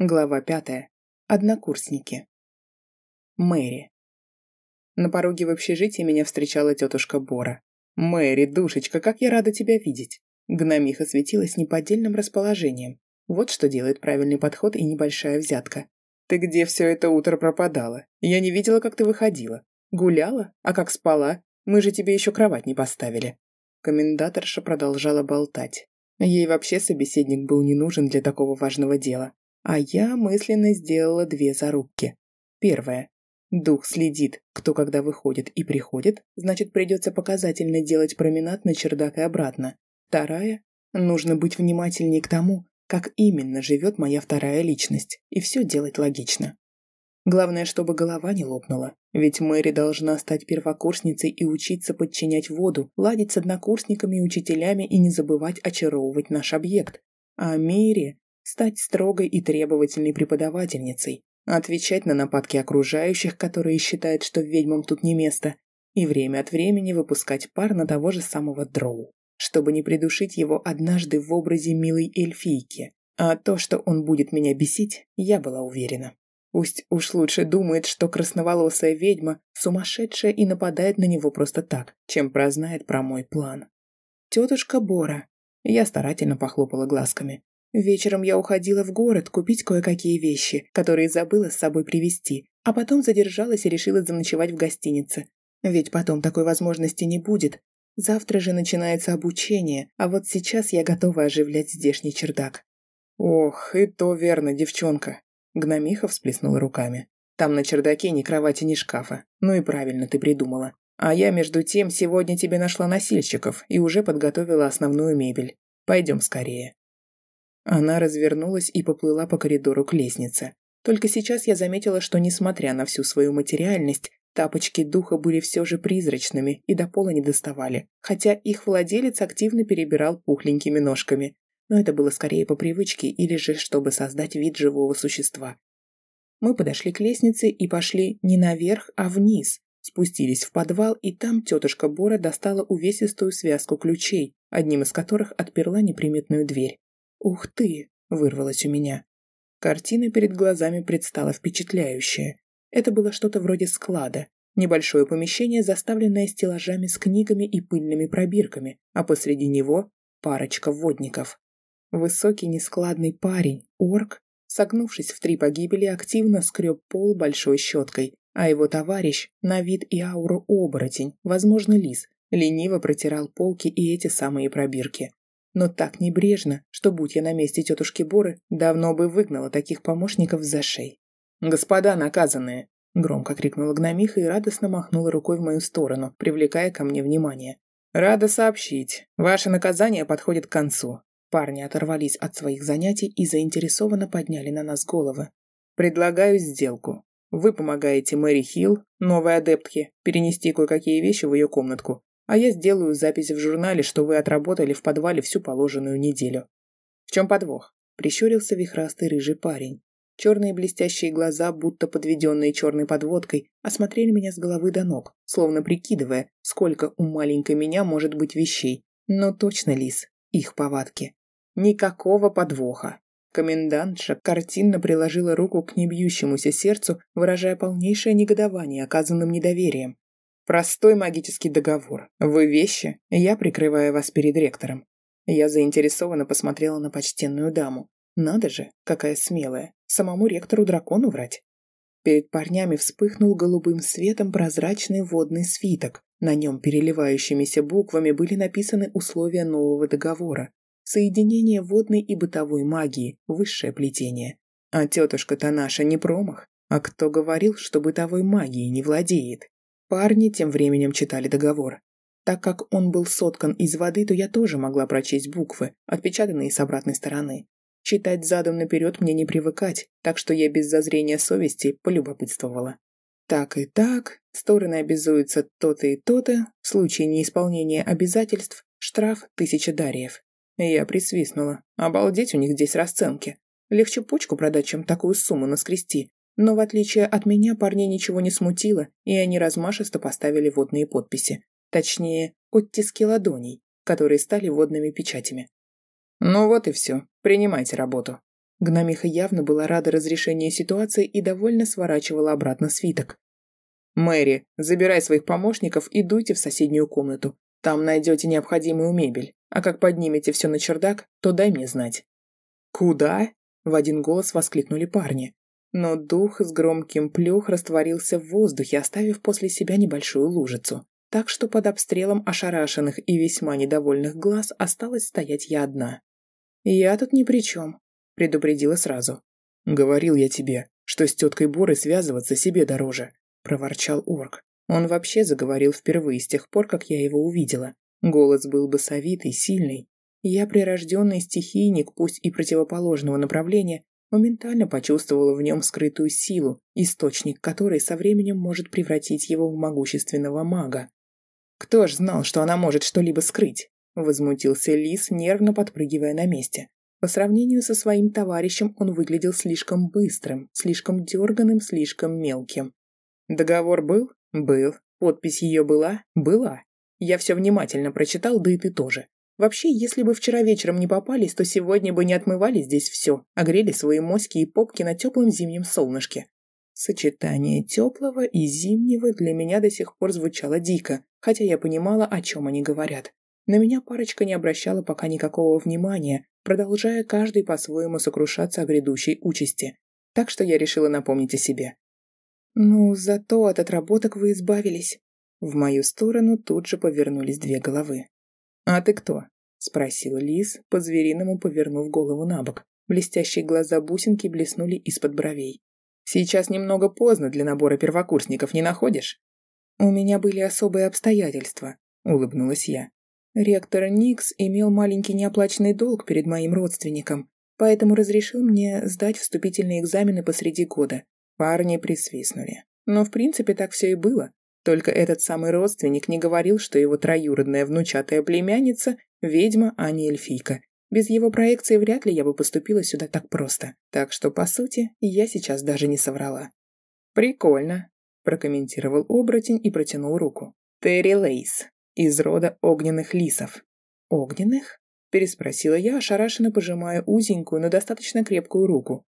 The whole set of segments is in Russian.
Глава пятая. Однокурсники. Мэри. На пороге в общежитии меня встречала тетушка Бора. «Мэри, душечка, как я рада тебя видеть!» Гномиха светилась неподдельным расположением. Вот что делает правильный подход и небольшая взятка. «Ты где все это утро пропадала? Я не видела, как ты выходила. Гуляла? А как спала? Мы же тебе еще кровать не поставили». Комендаторша продолжала болтать. Ей вообще собеседник был не нужен для такого важного дела. А я мысленно сделала две зарубки. Первое. Дух следит, кто когда выходит и приходит, значит придется показательно делать променад на чердак и обратно. Вторая. Нужно быть внимательнее к тому, как именно живет моя вторая личность, и все делать логично. Главное, чтобы голова не лопнула, ведь Мэри должна стать первокурсницей и учиться подчинять воду, ладить с однокурсниками и учителями и не забывать очаровывать наш объект. А Мэри стать строгой и требовательной преподавательницей, отвечать на нападки окружающих, которые считают, что ведьмам тут не место, и время от времени выпускать пар на того же самого Дроу, чтобы не придушить его однажды в образе милой эльфийки. А то, что он будет меня бесить, я была уверена. Пусть уж лучше думает, что красноволосая ведьма сумасшедшая и нападает на него просто так, чем прознает про мой план. «Тетушка Бора», я старательно похлопала глазками. Вечером я уходила в город купить кое-какие вещи, которые забыла с собой привезти, а потом задержалась и решила заночевать в гостинице. Ведь потом такой возможности не будет. Завтра же начинается обучение, а вот сейчас я готова оживлять здешний чердак. Ох, и то верно, девчонка. Гномиха всплеснула руками. Там на чердаке ни кровати, ни шкафа. Ну и правильно ты придумала. А я, между тем, сегодня тебе нашла носильщиков и уже подготовила основную мебель. Пойдем скорее. Она развернулась и поплыла по коридору к лестнице. Только сейчас я заметила, что, несмотря на всю свою материальность, тапочки духа были все же призрачными и до пола не доставали, хотя их владелец активно перебирал пухленькими ножками. Но это было скорее по привычке или же чтобы создать вид живого существа. Мы подошли к лестнице и пошли не наверх, а вниз. Спустились в подвал, и там тетушка Бора достала увесистую связку ключей, одним из которых отперла неприметную дверь. «Ух ты!» – вырвалось у меня. Картина перед глазами предстала впечатляющая. Это было что-то вроде склада. Небольшое помещение, заставленное стеллажами с книгами и пыльными пробирками, а посреди него парочка водников. Высокий нескладный парень, орк, согнувшись в три погибели, активно скреб пол большой щеткой, а его товарищ, на вид и ауру оборотень, возможно, лис, лениво протирал полки и эти самые пробирки но так небрежно, что, будь я на месте тетушки Боры, давно бы выгнала таких помощников за шеи. «Господа наказанные!» – громко крикнула гномиха и радостно махнула рукой в мою сторону, привлекая ко мне внимание. «Рада сообщить, ваше наказание подходит к концу». Парни оторвались от своих занятий и заинтересованно подняли на нас головы. «Предлагаю сделку. Вы помогаете Мэри Хилл, новой адептке, перенести кое-какие вещи в ее комнатку, а я сделаю запись в журнале, что вы отработали в подвале всю положенную неделю. В чем подвох? Прищурился вихрастый рыжий парень. Черные блестящие глаза, будто подведенные черной подводкой, осмотрели меня с головы до ног, словно прикидывая, сколько у маленькой меня может быть вещей. Но точно, Лис, их повадки. Никакого подвоха. Комендантша картинно приложила руку к небьющемуся сердцу, выражая полнейшее негодование оказанным недоверием. Простой магический договор. Вы вещи, я прикрываю вас перед ректором. Я заинтересованно посмотрела на почтенную даму. Надо же, какая смелая. Самому ректору-дракону врать. Перед парнями вспыхнул голубым светом прозрачный водный свиток. На нем переливающимися буквами были написаны условия нового договора. Соединение водной и бытовой магии, высшее плетение. А тетушка-то наша не промах. А кто говорил, что бытовой магией не владеет? Парни тем временем читали договор. Так как он был соткан из воды, то я тоже могла прочесть буквы, отпечатанные с обратной стороны. Читать задом наперед мне не привыкать, так что я без зазрения совести полюбопытствовала. Так и так, стороны обязуются то-то и то-то, в случае неисполнения обязательств штраф тысяча дарьев. Я присвистнула. Обалдеть у них здесь расценки. Легче почку продать, чем такую сумму наскрести. Но в отличие от меня парней ничего не смутило, и они размашисто поставили водные подписи. Точнее, оттиски ладоней, которые стали водными печатями. «Ну вот и все. Принимайте работу». Гномиха явно была рада разрешению ситуации и довольно сворачивала обратно свиток. «Мэри, забирай своих помощников и дуйте в соседнюю комнату. Там найдете необходимую мебель. А как поднимете все на чердак, то дай мне знать». «Куда?» – в один голос воскликнули парни. Но дух с громким плюх растворился в воздухе, оставив после себя небольшую лужицу. Так что под обстрелом ошарашенных и весьма недовольных глаз осталась стоять я одна. «Я тут ни при чем», – предупредила сразу. «Говорил я тебе, что с теткой Борой связываться себе дороже», – проворчал орк. Он вообще заговорил впервые с тех пор, как я его увидела. Голос был басовитый, сильный. Я, прирожденный стихийник, пусть и противоположного направления, моментально почувствовала в нем скрытую силу, источник которой со временем может превратить его в могущественного мага. «Кто ж знал, что она может что-либо скрыть?» – возмутился Лис, нервно подпрыгивая на месте. По сравнению со своим товарищем он выглядел слишком быстрым, слишком дерганым, слишком мелким. Договор был? Был. Подпись ее была? Была. Я все внимательно прочитал, да и ты тоже. Вообще, если бы вчера вечером не попались, то сегодня бы не отмывали здесь все, а грели свои моськи и попки на теплом зимнем солнышке. Сочетание теплого и зимнего для меня до сих пор звучало дико, хотя я понимала, о чем они говорят. На меня парочка не обращала пока никакого внимания, продолжая каждый по-своему сокрушаться о грядущей участи. Так что я решила напомнить о себе. «Ну, зато от отработок вы избавились». В мою сторону тут же повернулись две головы. «А ты кто?» – спросил Лис, по-звериному повернув голову на бок. Блестящие глаза бусинки блеснули из-под бровей. «Сейчас немного поздно для набора первокурсников, не находишь?» «У меня были особые обстоятельства», – улыбнулась я. Ректор Никс имел маленький неоплаченный долг перед моим родственником, поэтому разрешил мне сдать вступительные экзамены посреди года. Парни присвистнули. Но в принципе так все и было. Только этот самый родственник не говорил, что его троюродная внучатая племянница – ведьма, а не эльфийка. Без его проекции вряд ли я бы поступила сюда так просто. Так что, по сути, я сейчас даже не соврала. «Прикольно», – прокомментировал оборотень и протянул руку. «Терри Лейс, из рода огненных лисов. Огненных? Переспросила я, ошарашенно пожимая узенькую, но достаточно крепкую руку.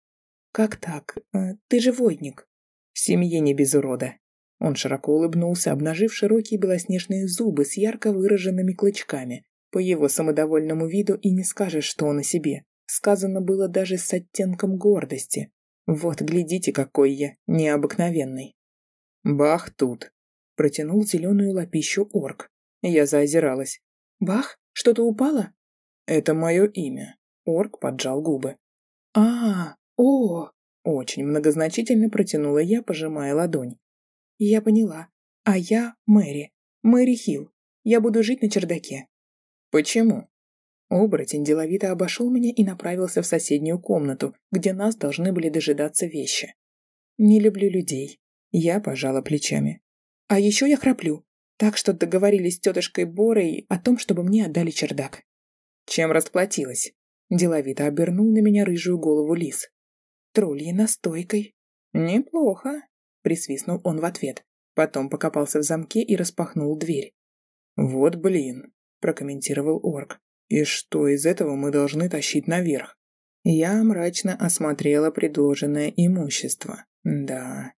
Как так? Э, ты же войник. В семье не без урода. Он широко улыбнулся, обнажив широкие белоснежные зубы с ярко выраженными клычками. По его самодовольному виду и не скажешь, что он о себе. Сказано было даже с оттенком гордости. Вот, глядите, какой я, необыкновенный. Бах тут. Протянул зеленую лапищу орк. Я заозиралась. «Бах? Что-то упало?» «Это мое имя». Орк поджал губы. а о Очень многозначительно протянула я, пожимая ладонь. «Я поняла. А я Мэри. Мэри Хилл. Я буду жить на чердаке». «Почему?» Оборотень деловито обошел меня и направился в соседнюю комнату, где нас должны были дожидаться вещи. «Не люблю людей». Я пожала плечами. «А еще я храплю. Так что договорились с тетушкой Борой о том, чтобы мне отдали чердак. Чем расплатилась? Деловито обернул на меня рыжую голову лис. Тролльей настойкой. Неплохо, присвистнул он в ответ. Потом покопался в замке и распахнул дверь. Вот блин, прокомментировал орк. И что из этого мы должны тащить наверх? Я мрачно осмотрела предложенное имущество. Да,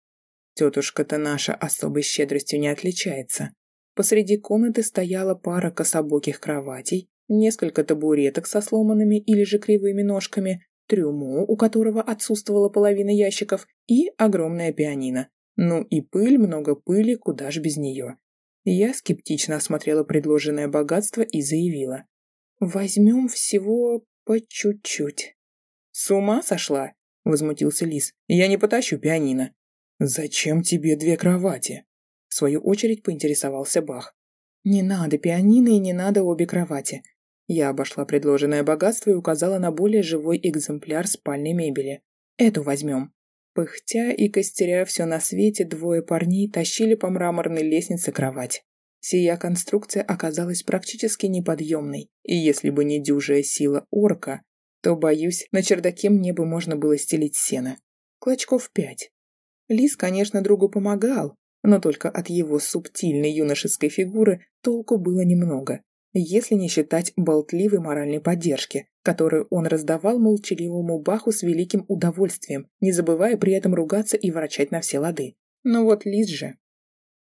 тетушка-то наша особой щедростью не отличается. Посреди комнаты стояла пара кособоких кроватей, несколько табуреток со сломанными или же кривыми ножками, трюмо, у которого отсутствовала половина ящиков, и огромная пианино. Ну и пыль, много пыли, куда ж без нее. Я скептично осмотрела предложенное богатство и заявила. «Возьмем всего по чуть-чуть». «С ума сошла?» – возмутился Лис. «Я не потащу пианино». «Зачем тебе две кровати?» В свою очередь поинтересовался Бах. «Не надо пианино и не надо обе кровати». Я обошла предложенное богатство и указала на более живой экземпляр спальной мебели. «Эту возьмем». Пыхтя и костеря все на свете, двое парней тащили по мраморной лестнице кровать. Сия конструкция оказалась практически неподъемной, и если бы не дюжая сила орка, то, боюсь, на чердаке мне бы можно было стелить сено. Клочков пять. Лис, конечно, другу помогал, но только от его субтильной юношеской фигуры толку было немного. Если не считать болтливой моральной поддержки, которую он раздавал молчаливому Баху с великим удовольствием, не забывая при этом ругаться и ворочать на все лады. Но вот Лиз же...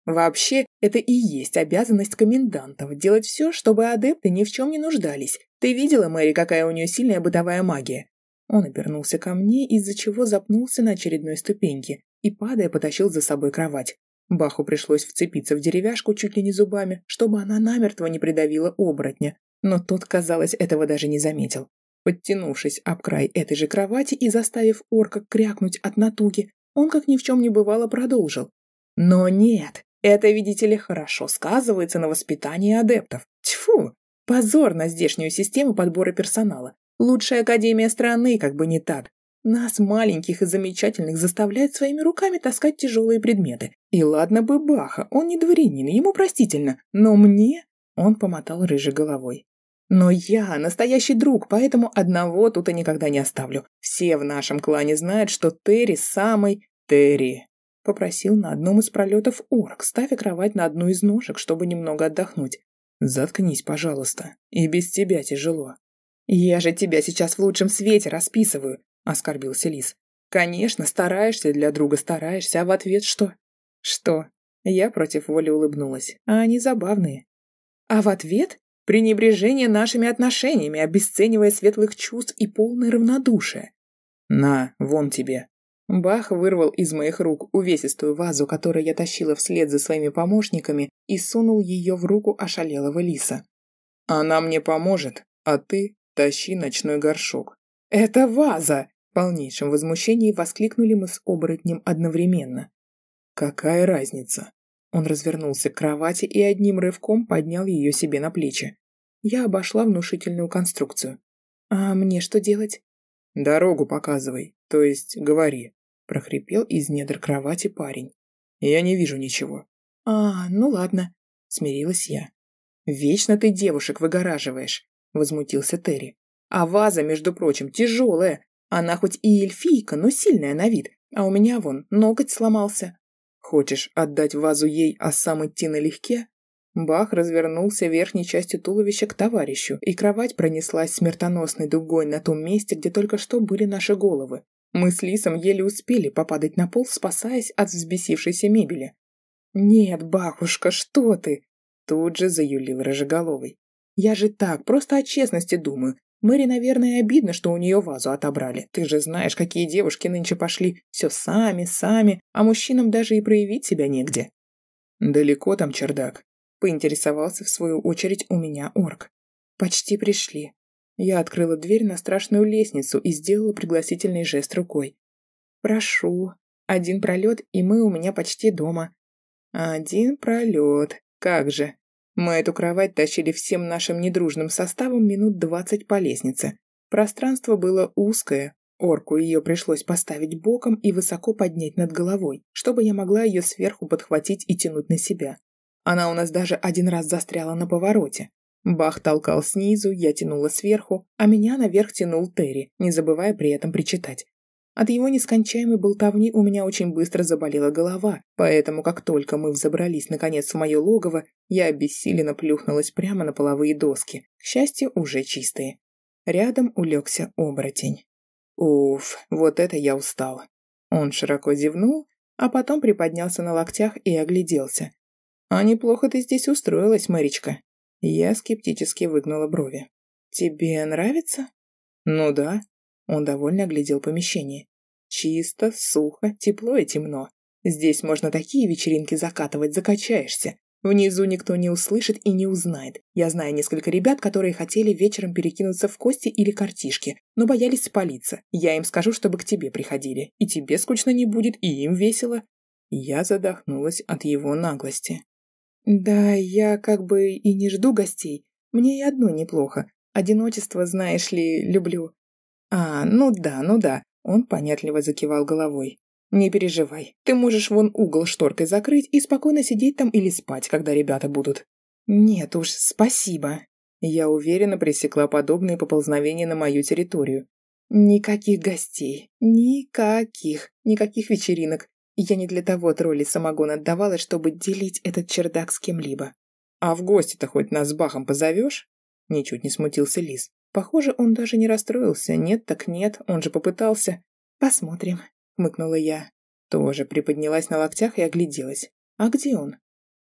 Вообще, это и есть обязанность комендантов – делать все, чтобы адепты ни в чем не нуждались. Ты видела, Мэри, какая у нее сильная бытовая магия? Он обернулся ко мне, из-за чего запнулся на очередной ступеньке и, падая, потащил за собой кровать. Баху пришлось вцепиться в деревяшку чуть ли не зубами, чтобы она намертво не придавила оборотня, но тот, казалось, этого даже не заметил. Подтянувшись об край этой же кровати и заставив орка крякнуть от натуги, он, как ни в чем не бывало, продолжил. Но нет, это, видите ли, хорошо сказывается на воспитании адептов. Тьфу! Позор на здешнюю систему подбора персонала. Лучшая академия страны, как бы не так. Нас, маленьких и замечательных, заставляют своими руками таскать тяжелые предметы. И ладно бы Баха, он не дворянин, ему простительно. Но мне... Он помотал рыжей головой. Но я настоящий друг, поэтому одного тут и никогда не оставлю. Все в нашем клане знают, что Терри самый... Терри, попросил на одном из пролетов орк, ставя кровать на одну из ножек, чтобы немного отдохнуть. «Заткнись, пожалуйста. И без тебя тяжело». «Я же тебя сейчас в лучшем свете расписываю оскорбился Лис. «Конечно, стараешься для друга, стараешься, а в ответ что?» «Что?» Я против воли улыбнулась. «А они забавные». «А в ответ?» «Пренебрежение нашими отношениями, обесценивая светлых чувств и полное равнодушие». «На, вон тебе». Бах вырвал из моих рук увесистую вазу, которую я тащила вслед за своими помощниками, и сунул ее в руку ошалелого лиса. «Она мне поможет, а ты тащи ночной горшок». «Это ваза!» Полнейшем возмущении воскликнули мы с оборотнем одновременно. «Какая разница?» Он развернулся к кровати и одним рывком поднял ее себе на плечи. Я обошла внушительную конструкцию. «А мне что делать?» «Дорогу показывай, то есть говори», – прохрипел из недр кровати парень. «Я не вижу ничего». «А, ну ладно», – смирилась я. «Вечно ты девушек выгораживаешь», – возмутился Терри. «А ваза, между прочим, тяжелая, она хоть и эльфийка, но сильная на вид, а у меня вон ноготь сломался. Хочешь отдать вазу ей, а сам идти налегке? Бах развернулся верхней частью туловища к товарищу, и кровать пронеслась смертоносной дугой на том месте, где только что были наши головы. Мы с Лисом еле успели попадать на пол, спасаясь от взбесившейся мебели. «Нет, бахушка, что ты?» Тут же заюлил Рыжеголовый. «Я же так, просто о честности думаю. Мэри, наверное, обидно, что у нее вазу отобрали. Ты же знаешь, какие девушки нынче пошли. Все сами, сами, а мужчинам даже и проявить себя негде. Далеко там чердак? Поинтересовался в свою очередь у меня орк. Почти пришли. Я открыла дверь на страшную лестницу и сделала пригласительный жест рукой. «Прошу. Один пролет, и мы у меня почти дома». «Один пролет. Как же. Мы эту кровать тащили всем нашим недружным составом минут двадцать по лестнице. Пространство было узкое, орку ее пришлось поставить боком и высоко поднять над головой, чтобы я могла ее сверху подхватить и тянуть на себя. Она у нас даже один раз застряла на повороте. Бах толкал снизу, я тянула сверху, а меня наверх тянул Терри, не забывая при этом причитать. От его нескончаемой болтовни у меня очень быстро заболела голова, поэтому как только мы взобрались наконец в мое логово, я обессиленно плюхнулась прямо на половые доски, к счастью, уже чистые. Рядом улегся оборотень. Уф, вот это я устала. Он широко зевнул, а потом приподнялся на локтях и огляделся. «А неплохо ты здесь устроилась, Мэричка». Я скептически выгнула брови. «Тебе нравится?» «Ну да». Он довольно оглядел помещение. Чисто, сухо, тепло и темно. Здесь можно такие вечеринки закатывать, закачаешься. Внизу никто не услышит и не узнает. Я знаю несколько ребят, которые хотели вечером перекинуться в кости или картишки, но боялись спалиться. Я им скажу, чтобы к тебе приходили. И тебе скучно не будет, и им весело. Я задохнулась от его наглости. Да, я как бы и не жду гостей. Мне и одно неплохо. Одиночество, знаешь ли, люблю. А, ну да, ну да. Он понятливо закивал головой. «Не переживай, ты можешь вон угол шторкой закрыть и спокойно сидеть там или спать, когда ребята будут». «Нет уж, спасибо». Я уверенно пресекла подобные поползновения на мою территорию. «Никаких гостей, никаких, никаких вечеринок. Я не для того тролли самогон отдавала, чтобы делить этот чердак с кем-либо». А в гости-то хоть нас с Бахом позовешь?» Ничуть не смутился Лис. Похоже, он даже не расстроился. Нет так нет, он же попытался. «Посмотрим», — хмыкнула я. Тоже приподнялась на локтях и огляделась. «А где он?»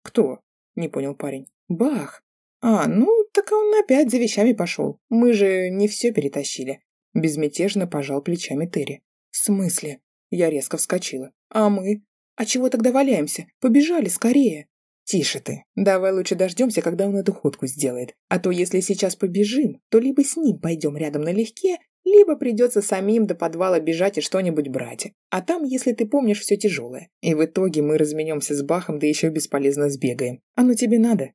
«Кто?» — не понял парень. «Бах! А, ну, так он опять за вещами пошел. Мы же не все перетащили». Безмятежно пожал плечами Терри. «В смысле?» Я резко вскочила. «А мы? А чего тогда валяемся? Побежали скорее!» «Тише ты. Давай лучше дождемся, когда он эту ходку сделает. А то если сейчас побежим, то либо с ним пойдем рядом налегке, либо придется самим до подвала бежать и что-нибудь брать. А там, если ты помнишь, все тяжелое. И в итоге мы разменемся с Бахом, да еще бесполезно сбегаем. Оно тебе надо?»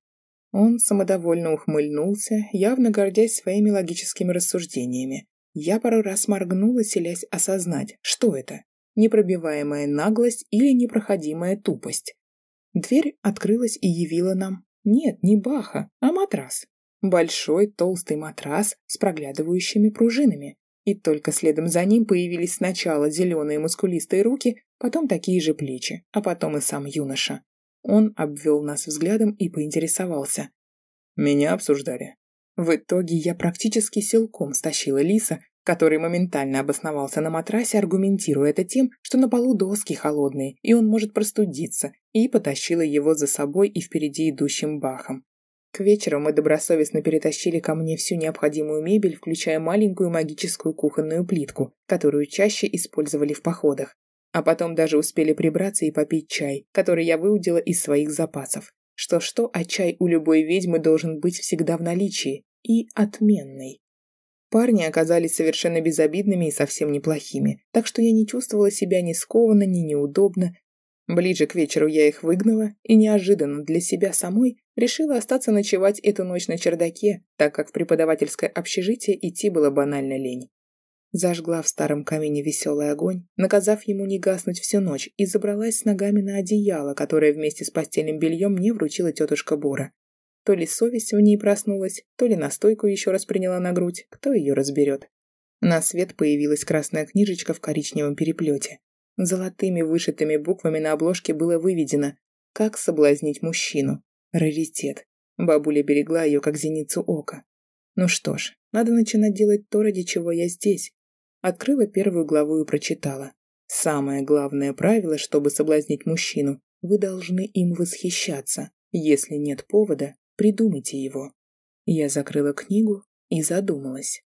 Он самодовольно ухмыльнулся, явно гордясь своими логическими рассуждениями. Я пару раз моргнула, селясь осознать, что это – непробиваемая наглость или непроходимая тупость. Дверь открылась и явила нам... Нет, не Баха, а матрас. Большой толстый матрас с проглядывающими пружинами. И только следом за ним появились сначала зеленые мускулистые руки, потом такие же плечи, а потом и сам юноша. Он обвел нас взглядом и поинтересовался. «Меня обсуждали». В итоге я практически силком стащила лиса, который моментально обосновался на матрасе, аргументируя это тем, что на полу доски холодные, и он может простудиться, и потащила его за собой и впереди идущим бахом. К вечеру мы добросовестно перетащили ко мне всю необходимую мебель, включая маленькую магическую кухонную плитку, которую чаще использовали в походах. А потом даже успели прибраться и попить чай, который я выудила из своих запасов. Что-что, а чай у любой ведьмы должен быть всегда в наличии. И отменный. Парни оказались совершенно безобидными и совсем неплохими, так что я не чувствовала себя ни скованно, ни неудобно. Ближе к вечеру я их выгнала и неожиданно для себя самой решила остаться ночевать эту ночь на чердаке, так как в преподавательское общежитие идти было банально лень. Зажгла в старом камине веселый огонь, наказав ему не гаснуть всю ночь, и забралась с ногами на одеяло, которое вместе с постельным бельем мне вручила тетушка Бора. То ли совесть в ней проснулась, то ли настойку еще раз приняла на грудь, кто ее разберет. На свет появилась красная книжечка в коричневом переплете. Золотыми вышитыми буквами на обложке было выведено «Как соблазнить мужчину». Раритет. Бабуля берегла ее, как зеницу ока. Ну что ж, надо начинать делать то, ради чего я здесь. Открыла первую главу и прочитала. Самое главное правило, чтобы соблазнить мужчину, вы должны им восхищаться. Если нет повода, Придумайте его. Я закрыла книгу и задумалась.